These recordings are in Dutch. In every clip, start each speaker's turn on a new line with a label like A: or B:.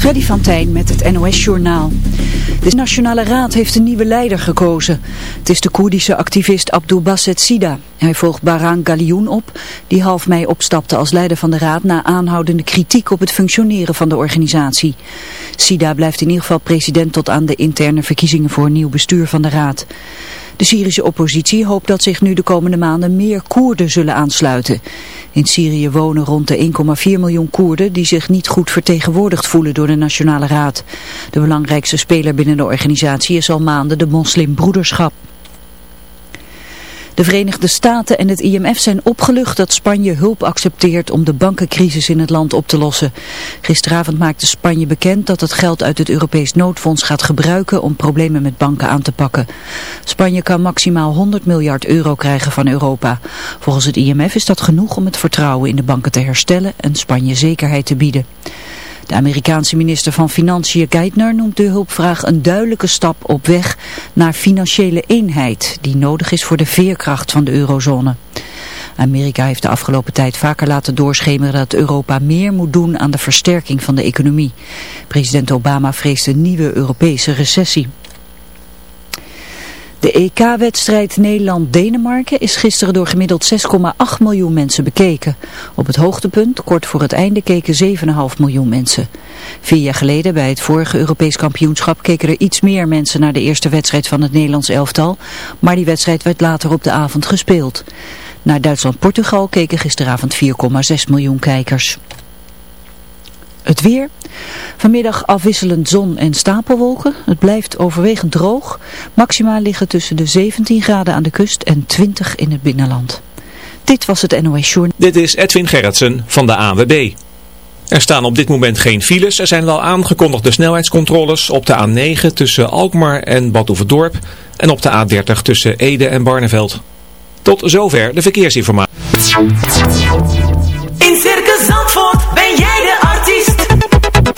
A: Freddy van Tijn met het NOS-journaal. De Nationale Raad heeft een nieuwe leider gekozen. Het is de Koerdische activist Abdul Basset Sida. Hij volgt Baran Galioen op, die half mei opstapte als leider van de Raad... na aanhoudende kritiek op het functioneren van de organisatie. Sida blijft in ieder geval president tot aan de interne verkiezingen voor een nieuw bestuur van de Raad. De Syrische oppositie hoopt dat zich nu de komende maanden meer Koerden zullen aansluiten. In Syrië wonen rond de 1,4 miljoen Koerden die zich niet goed vertegenwoordigd voelen door de Nationale Raad. De belangrijkste speler binnen de organisatie is al maanden de moslimbroederschap. De Verenigde Staten en het IMF zijn opgelucht dat Spanje hulp accepteert om de bankencrisis in het land op te lossen. Gisteravond maakte Spanje bekend dat het geld uit het Europees noodfonds gaat gebruiken om problemen met banken aan te pakken. Spanje kan maximaal 100 miljard euro krijgen van Europa. Volgens het IMF is dat genoeg om het vertrouwen in de banken te herstellen en Spanje zekerheid te bieden. De Amerikaanse minister van Financiën Geithner noemt de hulpvraag een duidelijke stap op weg naar financiële eenheid die nodig is voor de veerkracht van de eurozone. Amerika heeft de afgelopen tijd vaker laten doorschemeren dat Europa meer moet doen aan de versterking van de economie. President Obama vreest een nieuwe Europese recessie. De EK-wedstrijd Nederland-Denemarken is gisteren door gemiddeld 6,8 miljoen mensen bekeken. Op het hoogtepunt, kort voor het einde, keken 7,5 miljoen mensen. Vier jaar geleden, bij het vorige Europees kampioenschap, keken er iets meer mensen naar de eerste wedstrijd van het Nederlands elftal. Maar die wedstrijd werd later op de avond gespeeld. Naar Duitsland-Portugal keken gisteravond 4,6 miljoen kijkers. Het weer. Vanmiddag afwisselend zon en stapelwolken. Het blijft overwegend droog. Maxima liggen tussen de 17 graden aan de kust en 20 in het binnenland. Dit was het NOS Journal.
B: Dit is Edwin Gerritsen van de ANWB. Er staan op dit moment geen files. Er zijn wel aangekondigde snelheidscontroles op de A9 tussen Alkmaar en Badhoevedorp en op de A30 tussen Ede en Barneveld. Tot zover de verkeersinformatie.
C: In Circus Zandvoort ben.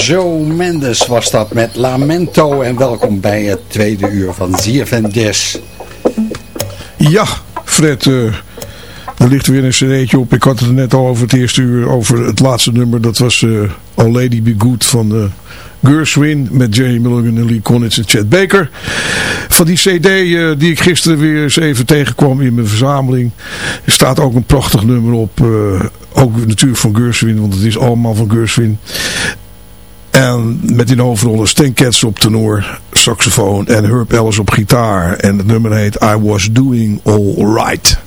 D: Sergio Mendes was dat met Lamento en welkom bij het tweede uur van Jazz.
E: Ja, Fred, uh, er ligt weer een cd'tje op. Ik had het net al over het eerste uur, over het laatste nummer. Dat was uh, Lady Be Good van uh, Gershwin met Jerry Mulligan en Lee Konitz en Chad Baker. Van die cd die ik gisteren weer eens even tegenkwam in mijn verzameling. Er staat ook een prachtig nummer op. Uh, ook natuurlijk van Gershwin, want het is allemaal van Gershwin. En met in hoofdrollen Stan op tenor, saxofoon en Herb Ellis op gitaar. En het nummer heet I Was Doing All Right.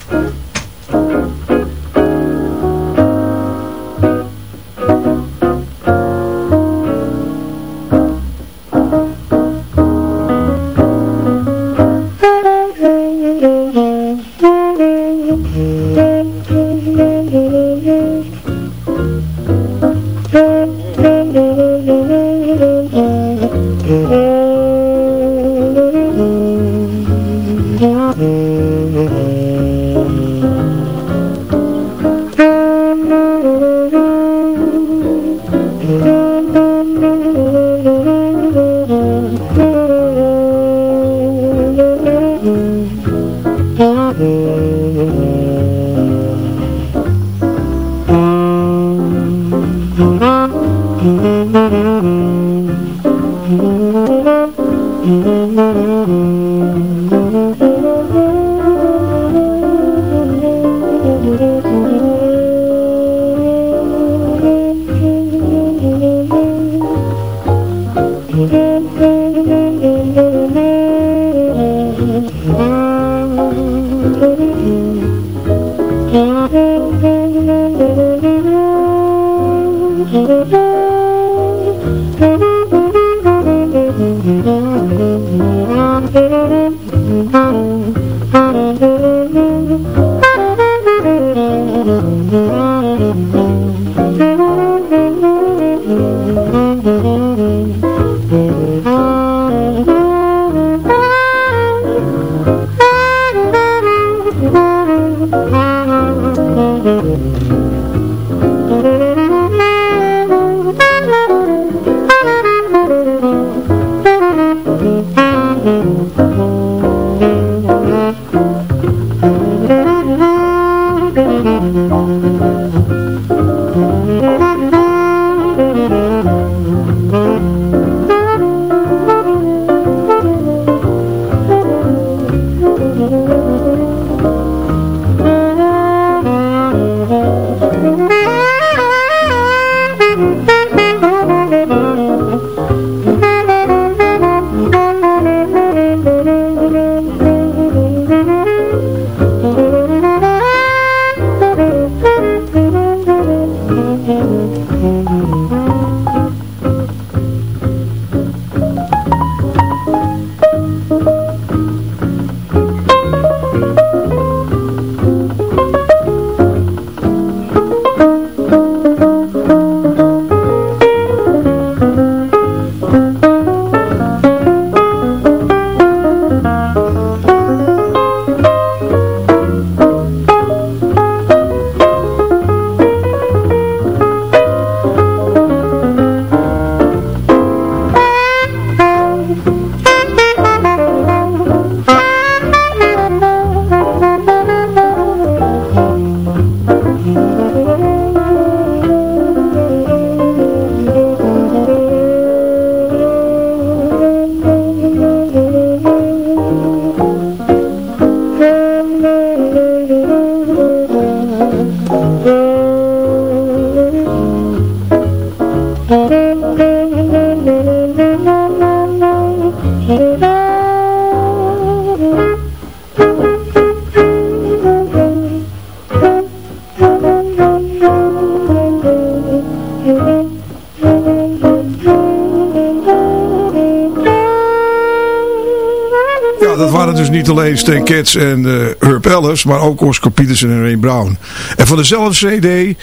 E: Stan Cats en uh, Herb Ellis, maar ook Oscar Peterson en Ray Brown. En van dezelfde cd uh,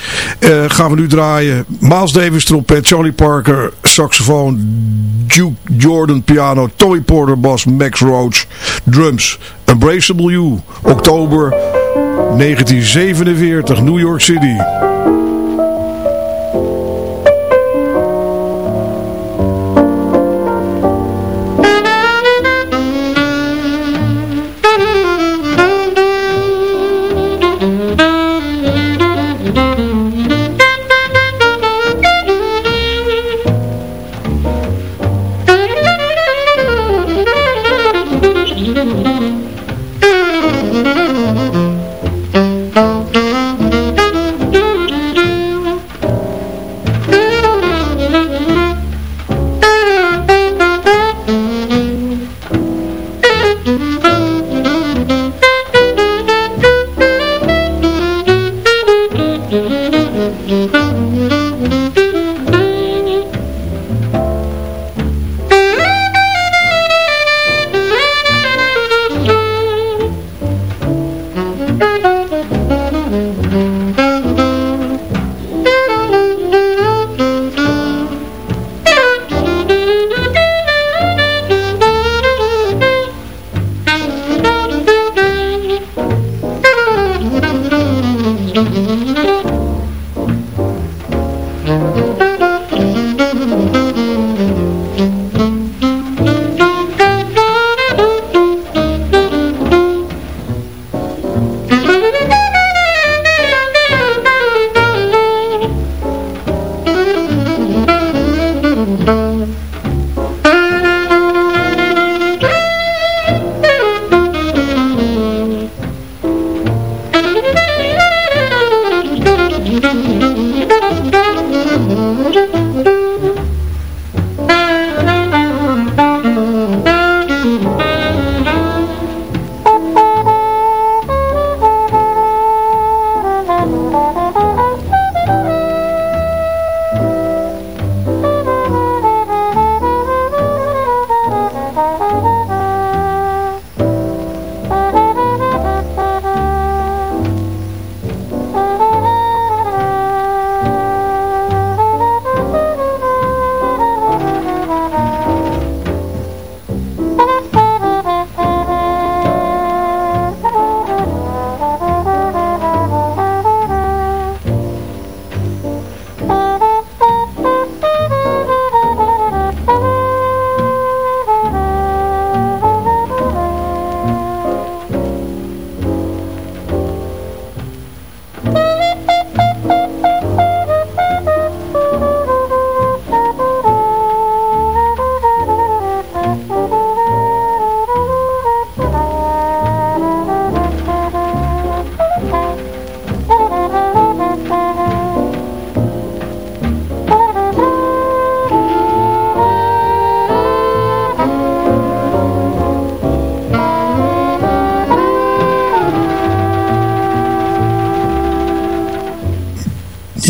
E: gaan we nu draaien Miles Davis trompet, Charlie Parker saxofoon, Duke Jordan piano, Tommy Porter bas, Max Roach drums. Embraceable You, oktober 1947, New York City.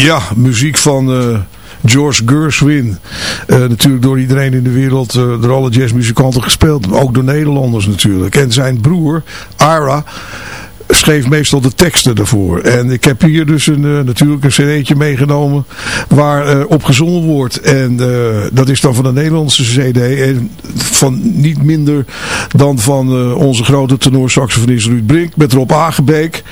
E: Ja, muziek van eh, George Gershwin. Eh, natuurlijk door iedereen in de wereld, uh, door alle jazzmuzikanten gespeeld. Ook door Nederlanders natuurlijk. En zijn broer, Ira, schreef meestal de teksten daarvoor. En ik heb hier dus een, natuurlijk een cd'tje meegenomen waar op gezongen wordt. En dat is dan van de Nederlandse cd. En van niet minder dan van onze grote tenorsaxofonist Ruud Brink met Rob Agebeek.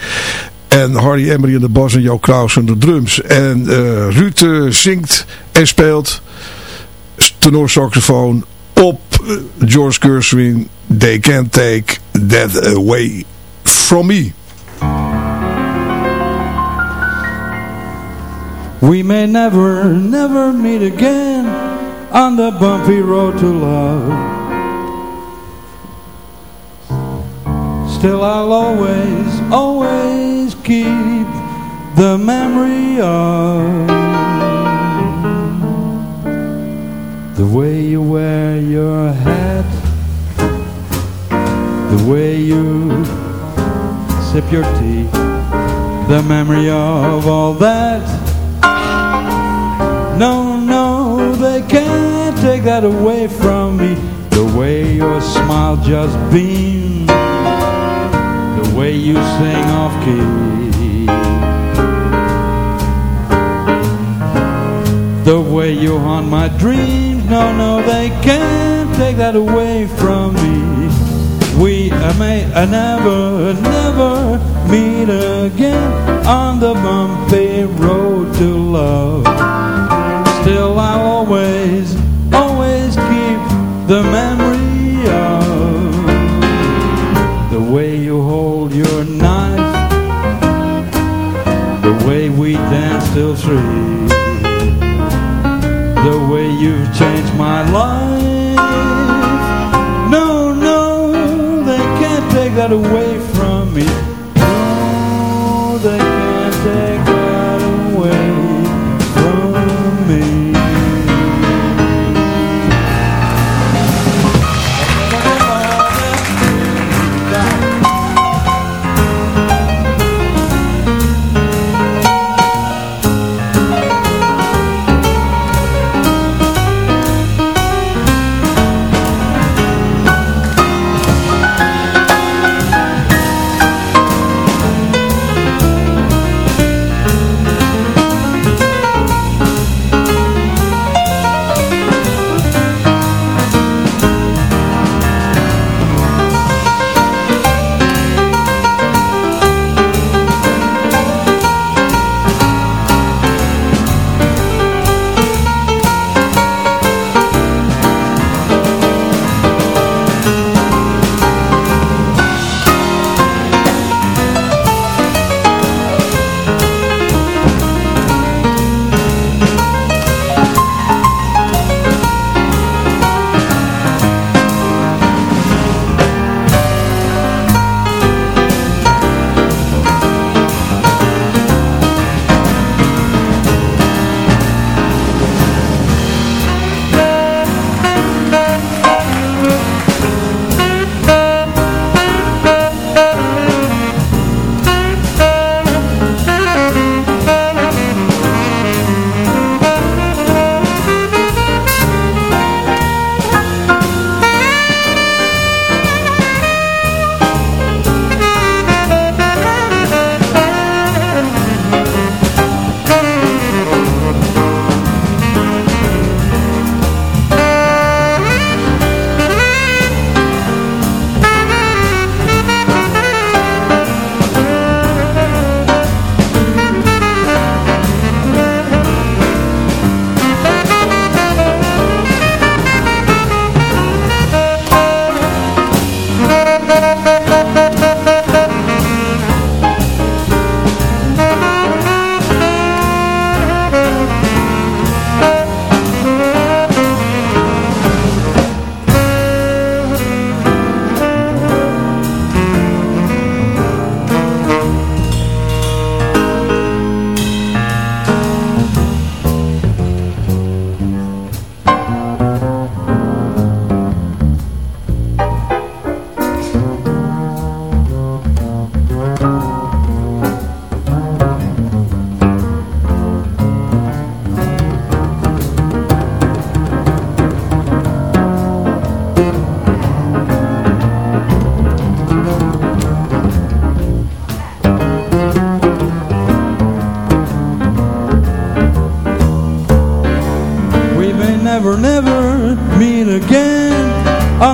E: En Hardy Emery aan de bas en Jo Kraus aan de drums. En uh, zingt en speelt tenorsaxofoon op uh, George Gershwin. They can't take that away from me.
F: We may never, never meet again on the bumpy road to love. Still I'll always, always keep the memory of The way you wear your hat The way you sip your tea The memory of all that. No, no, they can't take that away from me. The way your smile just beams way you sing off key The way you haunt my dreams No, no, they can't take that away from me. We may never, never meet again On the bumpy road to love. Still I'll always, always keep the memory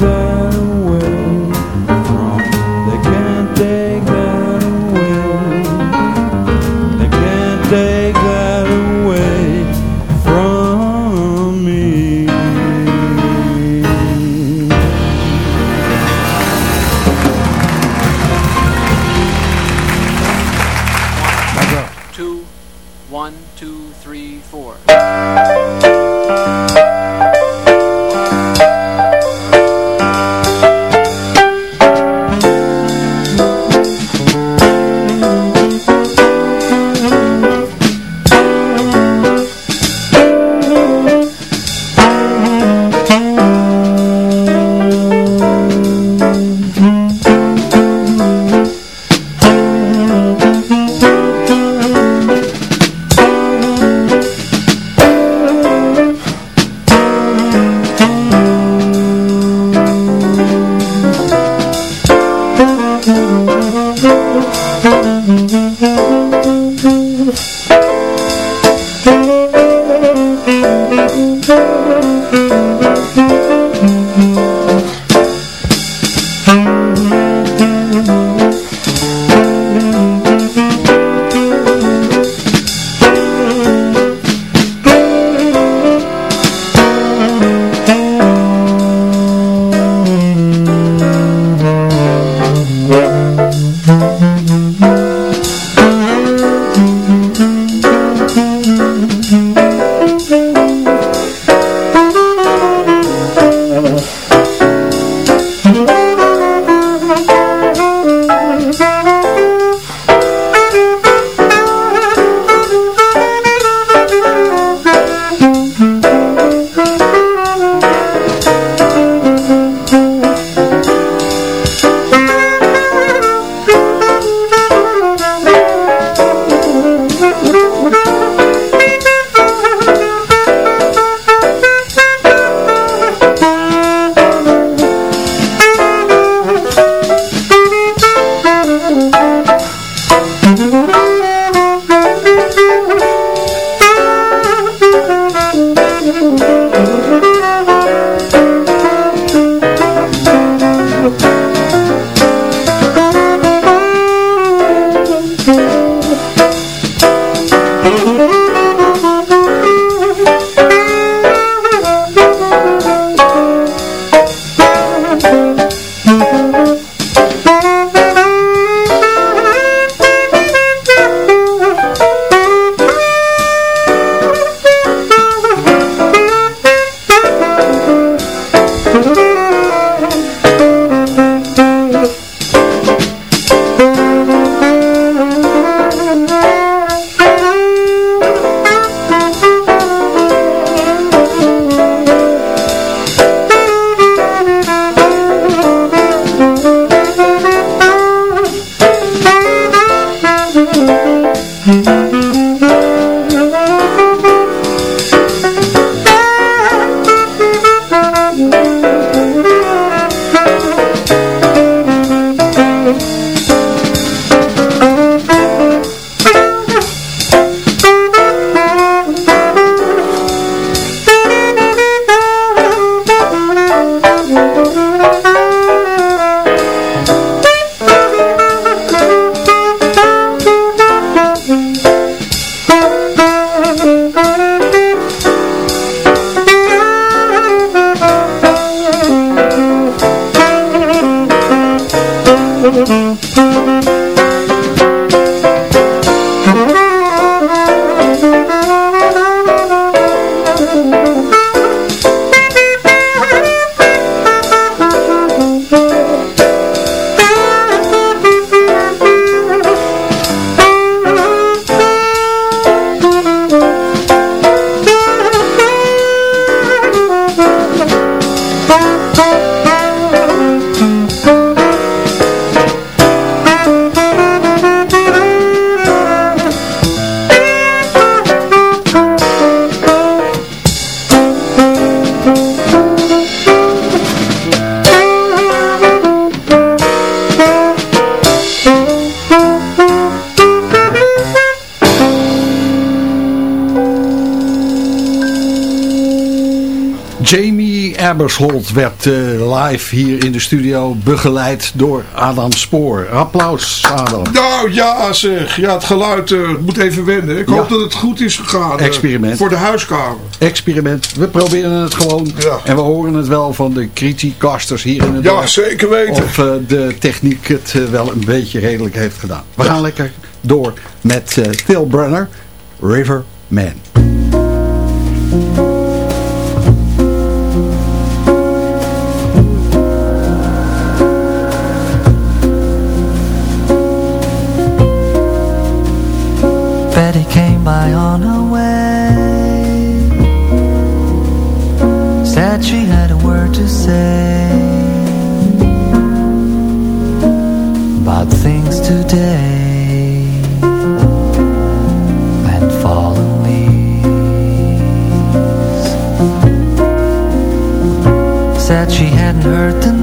F: No, they can't take
D: Werd eh, live hier in de studio begeleid door Adam Spoor. Applaus, Adam.
E: Nou ja zeg, ja het geluid eh, moet even wennen. Ik
D: Ja.
E: hoop dat het goed is gegaan. eh,
D: Experiment.
E: Voor de huiskamer.
D: Experiment. We proberen het gewoon. En we horen het wel van de criticasters hier in het
E: Ja,
D: dorp.
E: zeker weten.
D: Of de techniek het wel een beetje redelijk heeft gedaan. We gaan lekker door met Phil Brenner, River Man.
G: By on her way. Said she had a word to say About things today And Said she hadn't heard the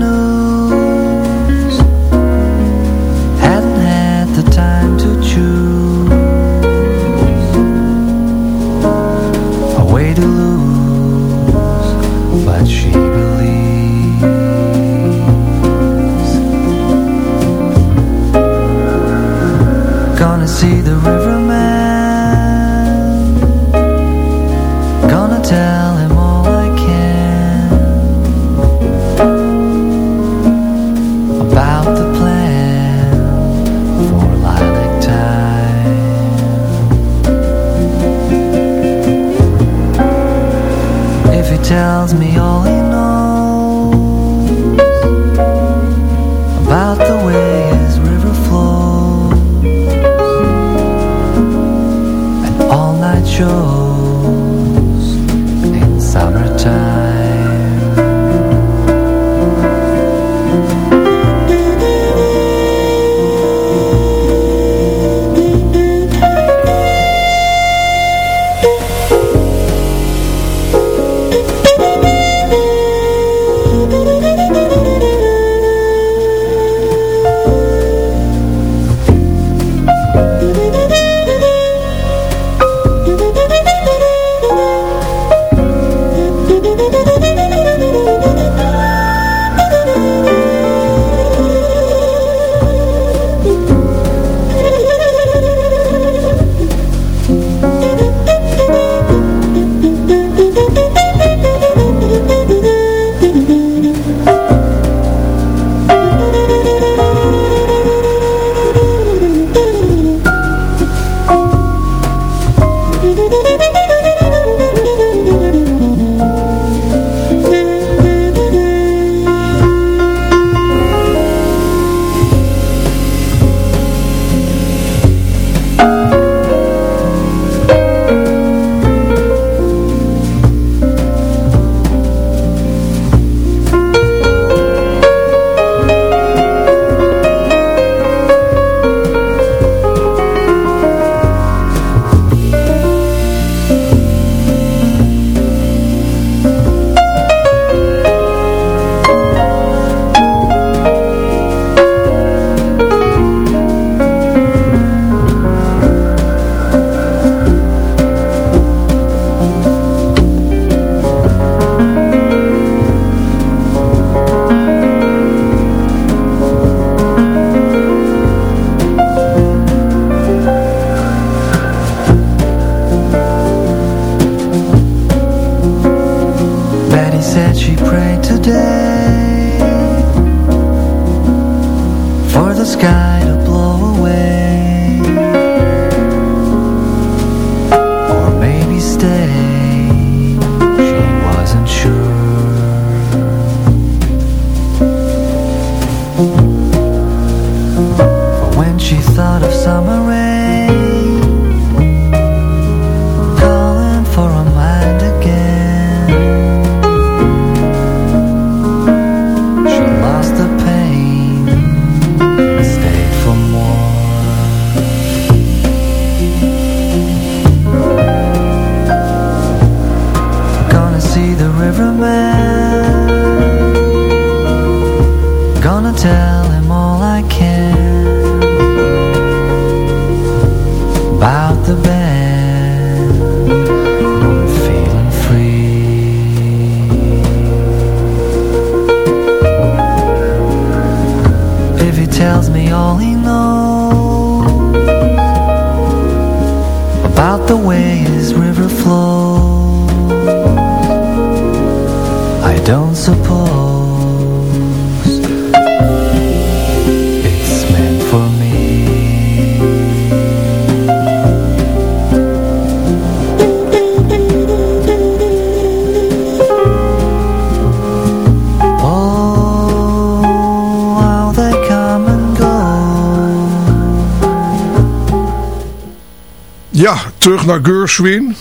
E: terug naar Gershwin.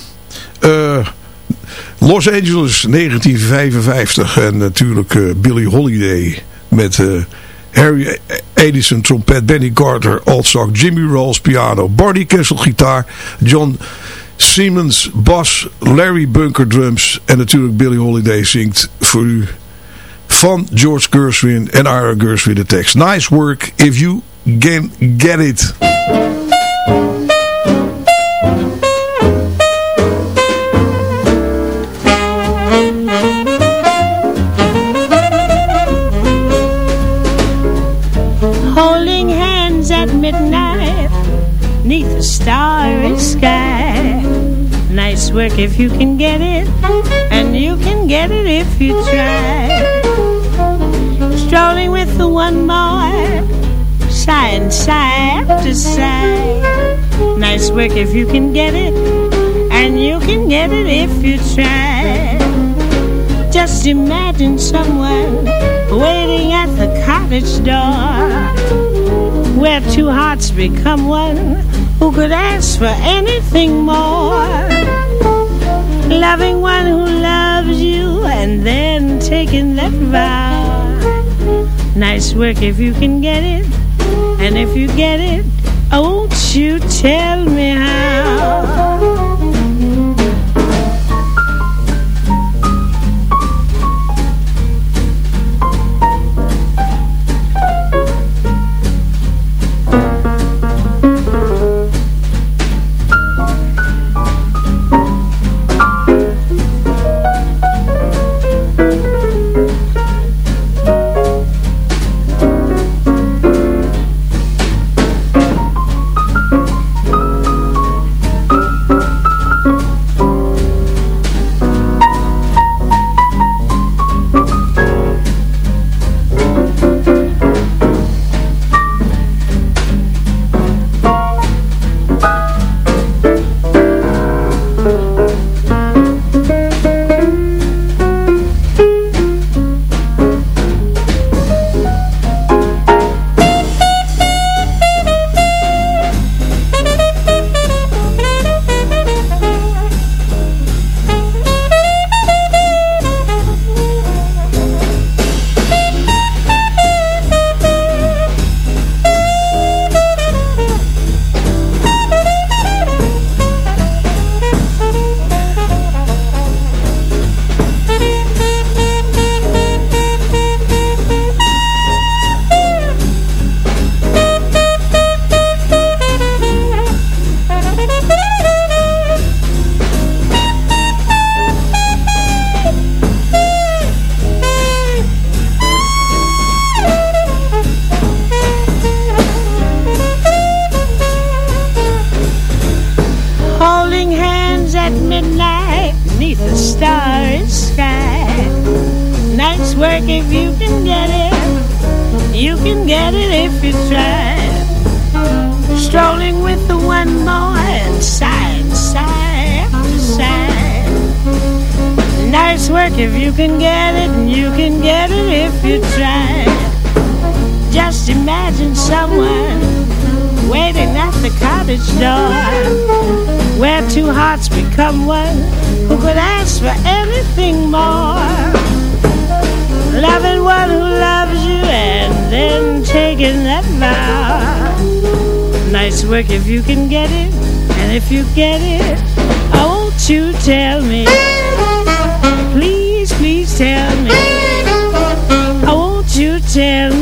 E: Eh, Los Angeles 1955 en natuurlijk eh, Billie Holiday met eh, Harry Edison trompet, Benny Carter altzak, Jimmy Rolls piano, Barney Kessel gitaar, John Siemens bas, Larry Bunker drums en natuurlijk Billie Holiday zingt voor u van George Gershwin en Ira Gershwin de tekst. Nice work if you can get it.
H: Work if you can get it And you can get it if you try. Strolling with the one boy Side side to side. Nice work if you can get it And you can get it if you try. Just imagine someone waiting at the cottage door Where two hearts become one Who could ask for anything more Loving one who loves you And then taking that vow. Nice work if you can get it. And if you get it Won't you tell me how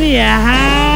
H: Hallelujah.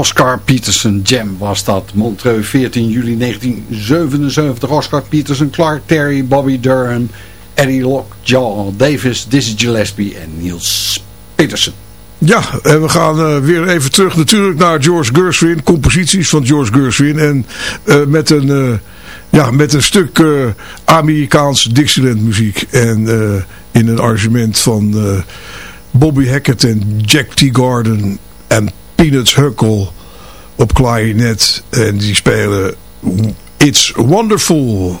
D: Oscar Peterson Jam was dat. Montreux 14 juli 1977. Oscar Peterson, Clark Terry, Bobby Durham, Eddie Lockjaw Davis, Dizzy Gillespie en Niels Peterson.
I: Ja, en we gaan uh, weer even terug natuurlijk naar George Gershwin. Composities van George Gershwin. En uh, met, een, uh, ja, met een stuk Amerikaans Dixieland muziek. En in een arrangement van Bobby Hackett en Jack T. Garden en Peanuts Huckle op klarinet. En die spelen It's Wonderful.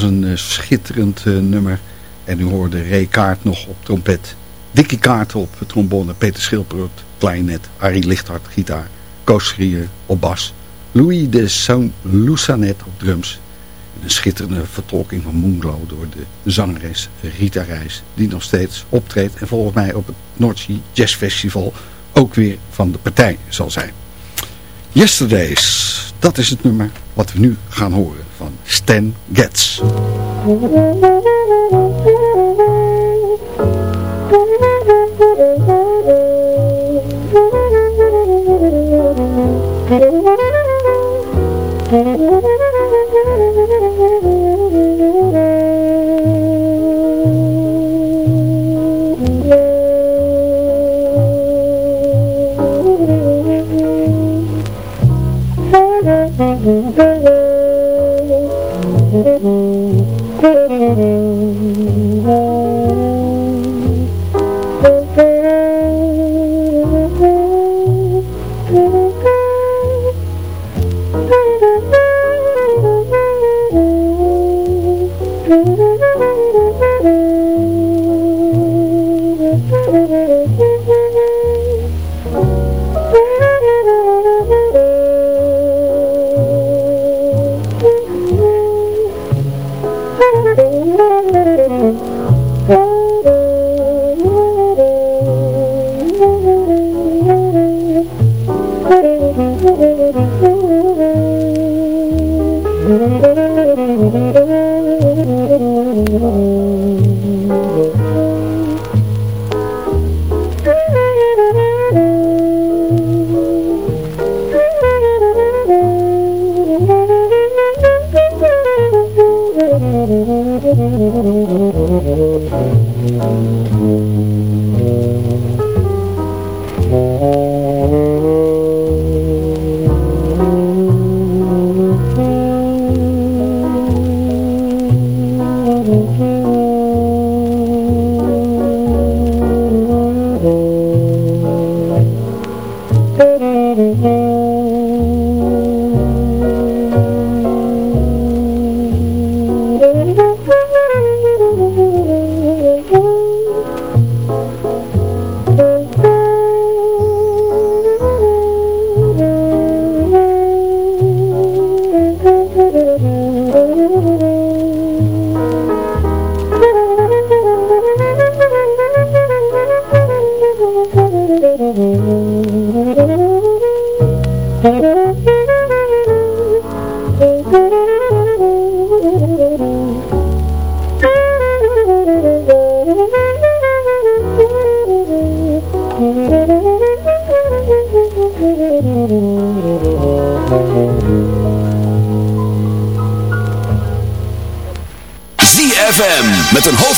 D: was een uh, schitterend uh, nummer. En u hoorde Ray Kaart nog op trompet. Dikkie Kaart op trombone. Peter Schilperot, klarinet. Arie Lichthart, gitaar. Koos Schrier op bas. Louis de Saint-Loussanet op drums. En een schitterende vertolking van Moonglow door de zangeres Rita Reis. Die nog steeds optreedt en volgens mij op het Noordzee Jazz Festival ook weer van de partij zal zijn. Yesterdays, dat is het nummer wat we nu gaan horen Stan Getz.
J: Een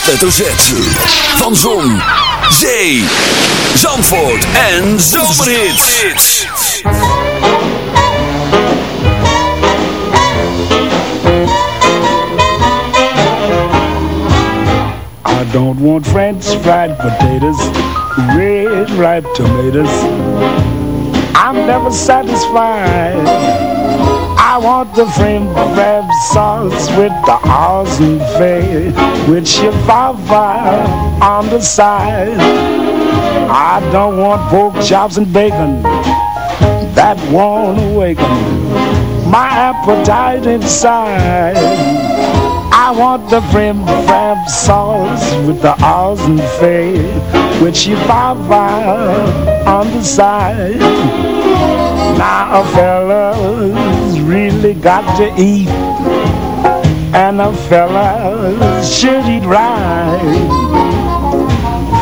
J: hoofdletter Z. Van Zon, Zee, Zandvoort en Zomerhits.
K: I don't want French fried potatoes, red ripe tomatoes. I'm never satisfied. I want the frame crab sauce with the awesome face with chihuahua on the side. I don't want pork chops and bacon that won't awaken my appetite inside. I want the frame crab sauce with the awesome face with chihuahua on the side. Now a fella's really got to eat And a fella should eat right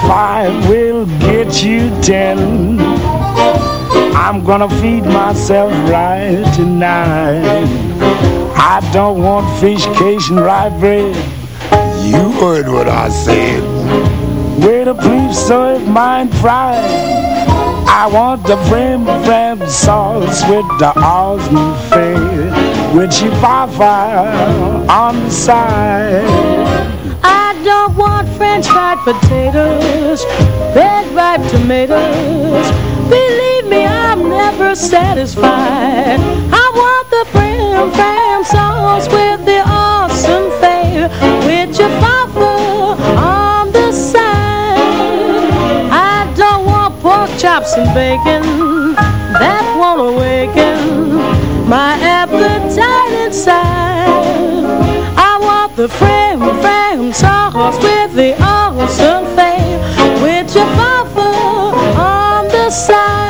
K: Five will get you ten I'm gonna feed myself right tonight. I don't want fish, cake, and rye bread. You heard what I said. Wait a please serve mine fried. I want the brim brim sauce with the awesome fare with chihuahua on the side.
H: I don't want french fried potatoes, red ripe tomatoes. Believe me, I'm never satisfied. I want the brim brim sauce with the awesome fare with chihuahua on the side. I don't want pork chops and bacon that won't awaken my appetite inside. I want the frame, frame sauce with the awesome fame with your papa on the side.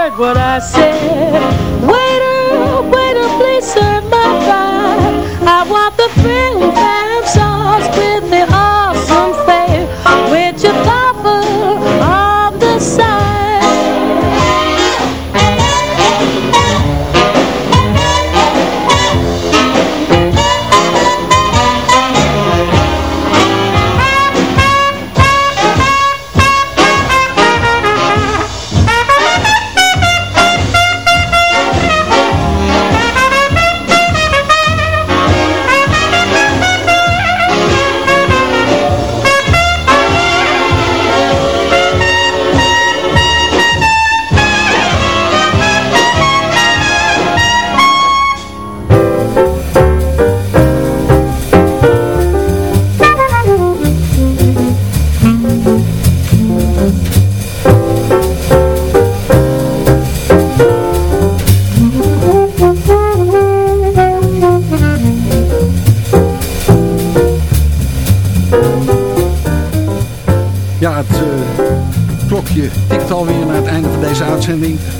H: Heard what I said. Waiter, waiter, please serve my fry. I want the frim
D: van